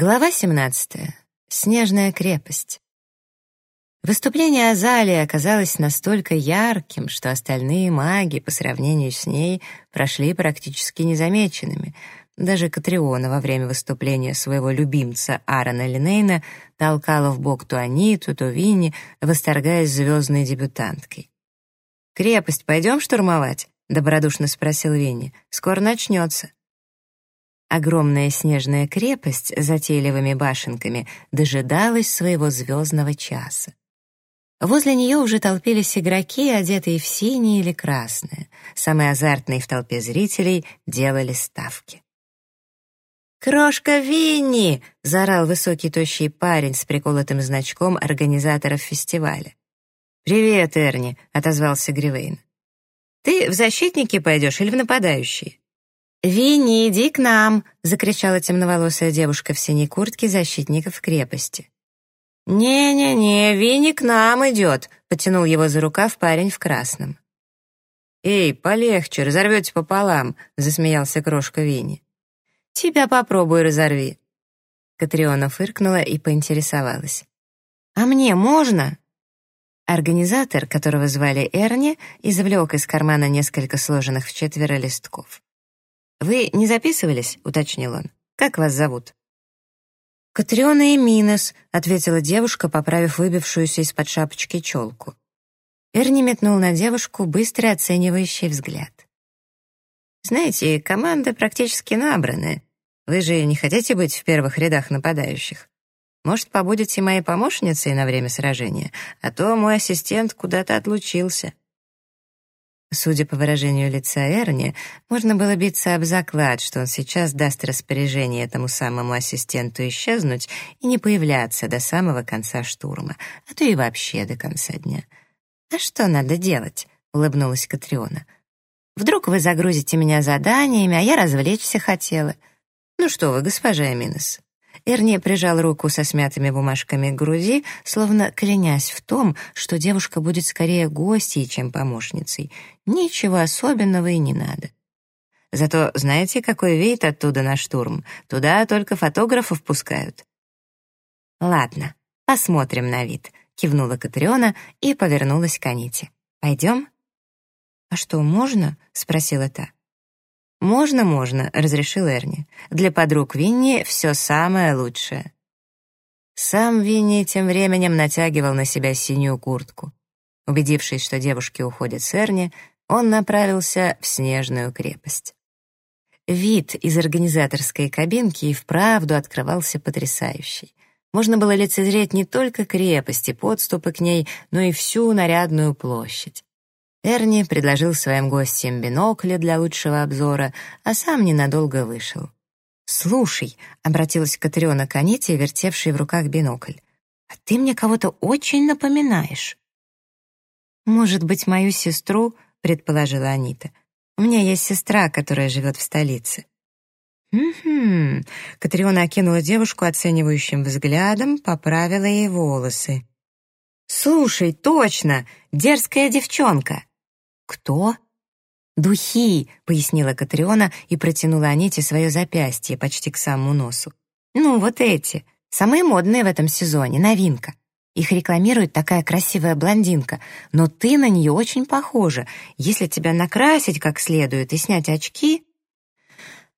Глава 17. Снежная крепость. Выступление Азалии оказалось настолько ярким, что остальные маги по сравнению с ней прошли практически незамеченными. Даже Катриона во время выступления своего любимца Аарона Линейна толкала в бок то Аниту, то Винни, восторгаясь звездной дебютанткой. «Крепость пойдем штурмовать?» — добродушно спросил Винни. «Скоро начнется». Огромная снежная крепость с затейливыми башенками дожидалась своего звездного часа. Возле нее уже толпились игроки, одетые в синее или красное. Самые азартные в толпе зрителей делали ставки. «Крошка Винни!» — заорал высокий тощий парень с приколотым значком организаторов фестиваля. «Привет, Эрни!» — отозвался Гривейн. «Ты в защитники пойдешь или в нападающие?» «Винни, иди к нам!» — закричала темноволосая девушка в синей куртке защитников крепости. «Не-не-не, Винни к нам идет!» — потянул его за рукав парень в красном. «Эй, полегче, разорвете пополам!» — засмеялся крошка Винни. «Тебя попробуй разорви!» Катриона фыркнула и поинтересовалась. «А мне можно?» Организатор, которого звали Эрни, извлек из кармана несколько сложенных в четверо листков. «Вы не записывались?» — уточнил он. «Как вас зовут?» «Катриона и Минос», — ответила девушка, поправив выбившуюся из-под шапочки челку. Эрни метнул на девушку быстрый оценивающий взгляд. «Знаете, команда практически набраны. Вы же не хотите быть в первых рядах нападающих? Может, побудете моей помощницей на время сражения, а то мой ассистент куда-то отлучился». Судя по выражению лица Эрни, можно было биться об заклад, что он сейчас даст распоряжение этому самому ассистенту исчезнуть и не появляться до самого конца штурма, а то и вообще до конца дня. «А что надо делать?» — улыбнулась Катриона. «Вдруг вы загрузите меня заданиями, а я развлечься хотела. Ну что вы, госпожа Эминес, Эрни прижал руку со смятыми бумажками к груди, словно клянясь в том, что девушка будет скорее гостьей, чем помощницей. Ничего особенного и не надо. Зато знаете, какой вид оттуда на штурм? Туда только фотографов пускают. «Ладно, посмотрим на вид», — кивнула Катриона и повернулась к Аните. «Пойдем?» «А что, можно?» — спросила та. «Можно, можно», — разрешил Эрни. «Для подруг Винни все самое лучшее». Сам Винни тем временем натягивал на себя синюю куртку. Убедившись, что девушки уходят с Эрни, он направился в снежную крепость. Вид из организаторской кабинки и вправду открывался потрясающий. Можно было лицезреть не только крепость и подступы к ней, но и всю нарядную площадь. Эрни предложил своим гостям бинокли для лучшего обзора, а сам ненадолго вышел. «Слушай», — обратилась Катриона к Аните, вертевшей в руках бинокль, «а ты мне кого-то очень напоминаешь». «Может быть, мою сестру?» — предположила Анита. «У меня есть сестра, которая живет в столице». «Угу». Катриона окинула девушку оценивающим взглядом, поправила ей волосы. «Слушай, точно! Дерзкая девчонка!» «Кто?» «Духи», — пояснила Катриона и протянула Аните свое запястье почти к самому носу. «Ну, вот эти. Самые модные в этом сезоне, новинка. Их рекламирует такая красивая блондинка, но ты на нее очень похожа. Если тебя накрасить как следует и снять очки...»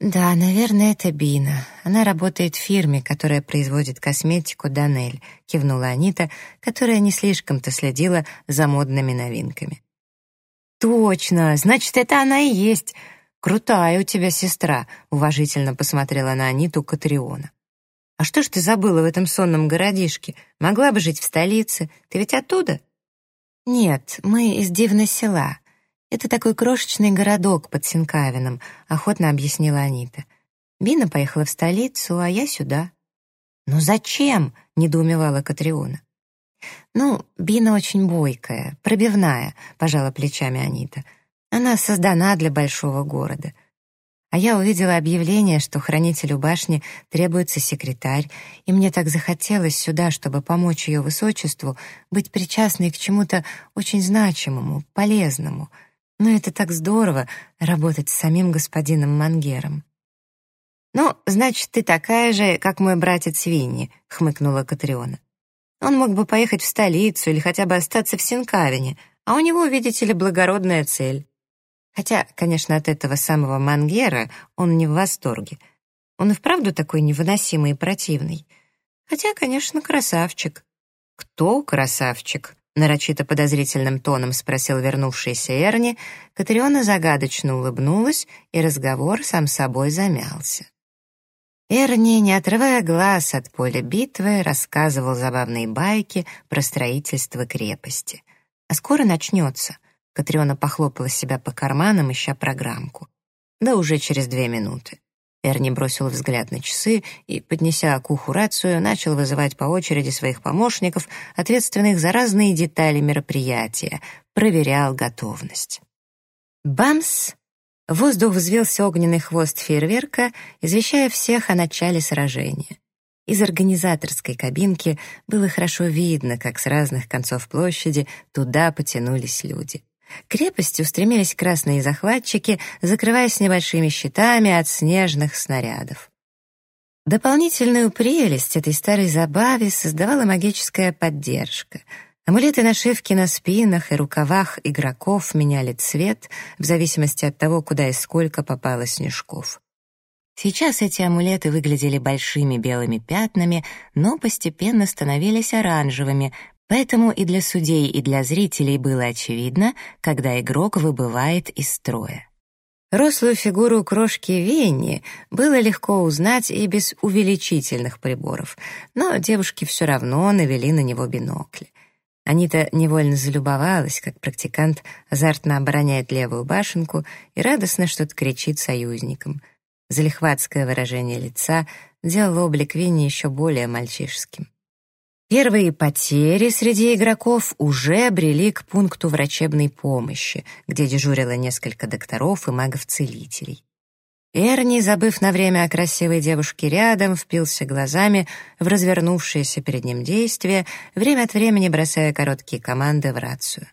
«Да, наверное, это Бина. Она работает в фирме, которая производит косметику «Данель», — кивнула Анита, которая не слишком-то следила за модными новинками. «Точно! Значит, это она и есть! Крутая у тебя сестра!» — уважительно посмотрела на Аниту Катриона. «А что ж ты забыла в этом сонном городишке? Могла бы жить в столице. Ты ведь оттуда?» «Нет, мы из Дивного села. Это такой крошечный городок под Синкавином», — охотно объяснила Анита. «Бина поехала в столицу, а я сюда». «Но зачем?» — недоумевала Катриона. «Ну, Бина очень бойкая, пробивная», — пожала плечами Анита. «Она создана для большого города». А я увидела объявление, что хранителю башни требуется секретарь, и мне так захотелось сюда, чтобы помочь ее высочеству, быть причастной к чему-то очень значимому, полезному. Но это так здорово — работать с самим господином Мангером. «Ну, значит, ты такая же, как мой братец Винни», — хмыкнула Катриона. «Он мог бы поехать в столицу или хотя бы остаться в Синкавине, а у него, видите ли, благородная цель. Хотя, конечно, от этого самого Мангера он не в восторге. Он и вправду такой невыносимый и противный. Хотя, конечно, красавчик. «Кто красавчик?» — нарочито подозрительным тоном спросил вернувшийся Эрни. Катриона загадочно улыбнулась, и разговор сам собой замялся. Эрни, не отрывая глаз от поля битвы, рассказывал забавные байки про строительство крепости. «А скоро начнется?» Катриона похлопала себя по карманам, ища программку. «Да уже через две минуты». Эрни бросил взгляд на часы и, поднеся к уху рацию, начал вызывать по очереди своих помощников, ответственных за разные детали мероприятия, проверял готовность. Бамс! Воздух взвился огненный хвост фейерверка, извещая всех о начале сражения. Из организаторской кабинки было хорошо видно, как с разных концов площади туда потянулись люди. К крепости устремились красные захватчики, закрываясь небольшими щитами от снежных снарядов. Дополнительную прелесть этой старой забаве создавала магическая поддержка. Амулеты нашивки на спинах и рукавах игроков меняли цвет в зависимости от того, куда и сколько попало снежков. Сейчас эти амулеты выглядели большими белыми пятнами, но постепенно становились оранжевыми, Поэтому и для судей, и для зрителей было очевидно, когда игрок выбывает из строя. Рослую фигуру крошки Венни было легко узнать и без увеличительных приборов, но девушки все равно навели на него бинокли. Анита невольно залюбовалась, как практикант азартно обороняет левую башенку и радостно что-то кричит союзникам. Залихватское выражение лица делало облик Винни еще более мальчишеским. Первые потери среди игроков уже брели к пункту врачебной помощи, где дежурило несколько докторов и магов-целителей. Эрни, забыв на время о красивой девушке рядом, впился глазами в развернувшееся перед ним действие, время от времени бросая короткие команды в рацию.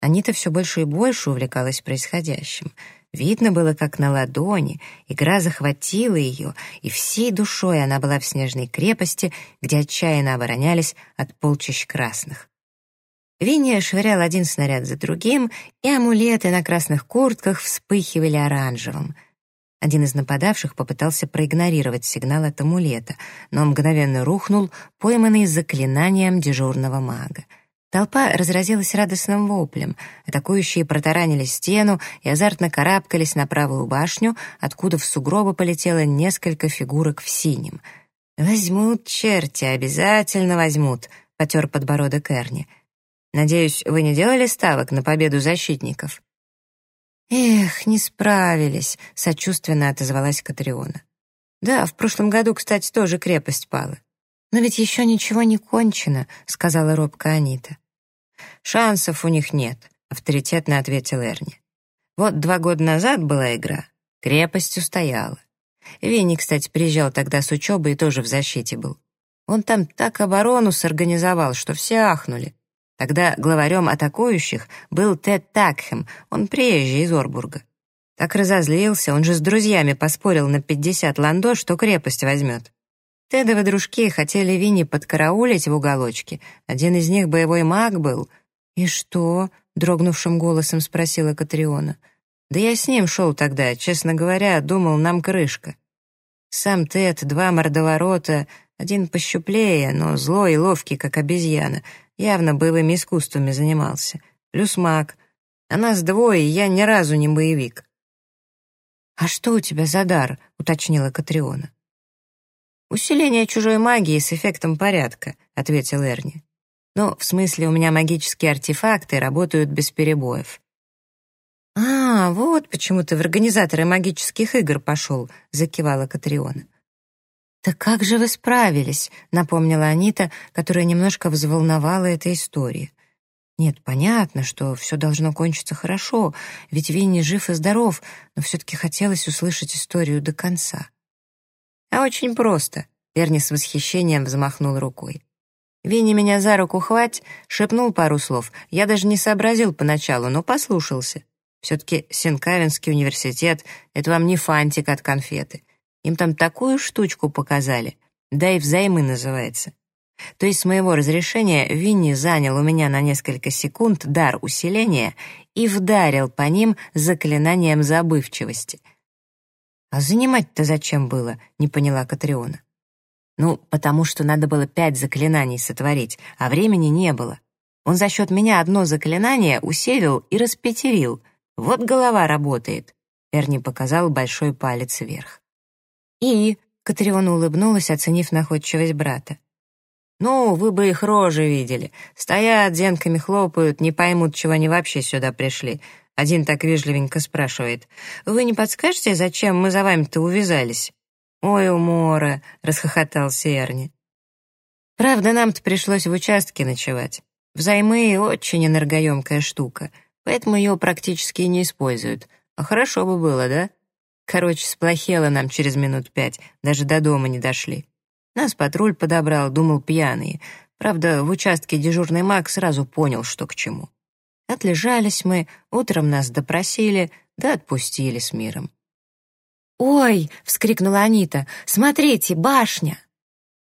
Анита все больше и больше увлекалась происходящим — Видно было, как на ладони, игра захватила ее, и всей душой она была в снежной крепости, где отчаянно оборонялись от полчищ красных. Винни швырял один снаряд за другим, и амулеты на красных куртках вспыхивали оранжевым. Один из нападавших попытался проигнорировать сигнал от амулета, но мгновенно рухнул, пойманный заклинанием дежурного мага — Толпа разразилась радостным воплем. Атакующие протаранили стену и азартно карабкались на правую башню, откуда в сугробы полетело несколько фигурок в синем. «Возьмут черти, обязательно возьмут», — потер подбородок Эрни. «Надеюсь, вы не делали ставок на победу защитников?» «Эх, не справились», — сочувственно отозвалась Катриона. «Да, в прошлом году, кстати, тоже крепость пала. Но ведь еще ничего не кончено», — сказала робко Анита. «Шансов у них нет», — авторитетно ответил Эрни. «Вот два года назад была игра. Крепость устояла. Винни, кстати, приезжал тогда с учебы и тоже в защите был. Он там так оборону сорганизовал, что все ахнули. Тогда главарем атакующих был Тед Такхем, он приезжий из Орбурга. Так разозлился, он же с друзьями поспорил на пятьдесят ландо, что крепость возьмет. Тедовы дружки хотели Винни подкараулить в уголочке. Один из них боевой маг был. «И что?» — дрогнувшим голосом спросила Катриона. «Да я с ним шел тогда, честно говоря, думал, нам крышка. Сам Тед, два мордоворота, один пощуплее, но злой и ловкий, как обезьяна, явно боевыми искусствами занимался. Плюс маг. А нас двое, и я ни разу не боевик». «А что у тебя за дар?» — уточнила Катриона. «Усиление чужой магии с эффектом порядка», — ответил Эрни. «Ну, в смысле, у меня магические артефакты работают без перебоев». «А, вот почему ты в организаторы магических игр пошел», — закивала Катриона. «Так как же вы справились?» — напомнила Анита, которая немножко взволновала эта история. «Нет, понятно, что все должно кончиться хорошо, ведь Винни жив и здоров, но все-таки хотелось услышать историю до конца». А очень просто. Эрни с восхищением взмахнул рукой. Винни меня за руку хвать, шепнул пару слов. Я даже не сообразил поначалу, но послушался. Все-таки Сенкавинский университет — это вам не фантик от конфеты. Им там такую штучку показали. Да и взаймы называется. То есть с моего разрешения Винни занял у меня на несколько секунд дар усиления и вдарил по ним заклинанием забывчивости. «А занимать-то зачем было?» — не поняла Катриона. «Ну, потому что надо было пять заклинаний сотворить, а времени не было. Он за счет меня одно заклинание усилил и распятерил. Вот голова работает». Эрни показал большой палец вверх. «И...» — Катриона улыбнулась, оценив находчивость брата. «Ну, вы бы их рожи видели. Стоят, зенками хлопают, не поймут, чего они вообще сюда пришли. Один так вежливенько спрашивает. «Вы не подскажете, зачем мы за вами-то увязались?» «Ой, умора!» — расхохотался Эрни. «Правда, нам-то пришлось в участке ночевать. Взаймы — очень энергоемкая штука, поэтому ее практически не используют. А хорошо бы было, да? Короче, сплохело нам через минут пять, даже до дома не дошли. Нас патруль подобрал, думал пьяные. Правда, в участке дежурный маг сразу понял, что к чему. Отлежались мы, утром нас допросили, да отпустили с миром. «Ой!» — вскрикнула Анита. «Смотрите, башня!»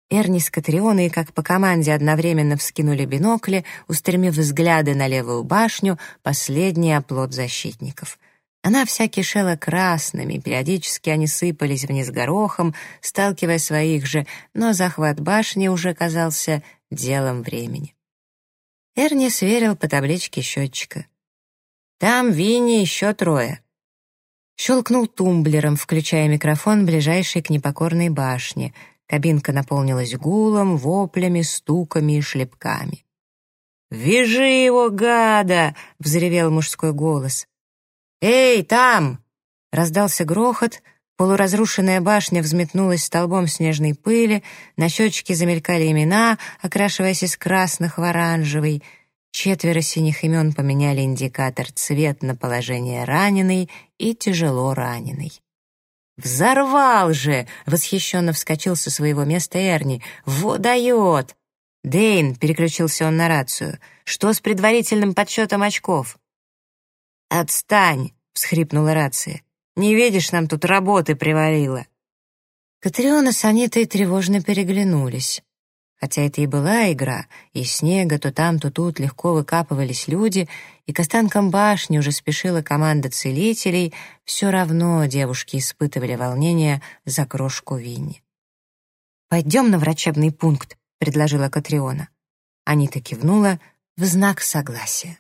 Эрни с Катрионой, как по команде, одновременно вскинули бинокли, устремив взгляды на левую башню, последний оплот защитников. Она вся кишела красными, периодически они сыпались вниз горохом, сталкивая своих же, но захват башни уже казался делом времени. Эрни сверил по табличке счетчика. «Там Винни еще трое». Щелкнул тумблером, включая микрофон, ближайший к непокорной башне. Кабинка наполнилась гулом, воплями, стуками и шлепками. «Вяжи его, гада!» — взревел мужской голос. «Эй, там!» Раздался грохот, полуразрушенная башня взметнулась столбом снежной пыли, на счетчике замелькали имена, окрашиваясь из красных в оранжевый. Четверо синих имен поменяли индикатор цвет на положение раненый и тяжело раненый. «Взорвал же!» — восхищенно вскочил со своего места Эрни. «Вот дает!» «Дейн», — переключился он на рацию, — «что с предварительным подсчетом очков?» «Отстань!» — всхрипнула рация. «Не видишь, нам тут работы привалило!» Катриона с Анитой тревожно переглянулись. Хотя это и была игра, и снега то там, то тут легко выкапывались люди, и к останкам башни уже спешила команда целителей, все равно девушки испытывали волнение за крошку Винни. «Пойдем на врачебный пункт», — предложила Катриона. Анита кивнула в знак согласия.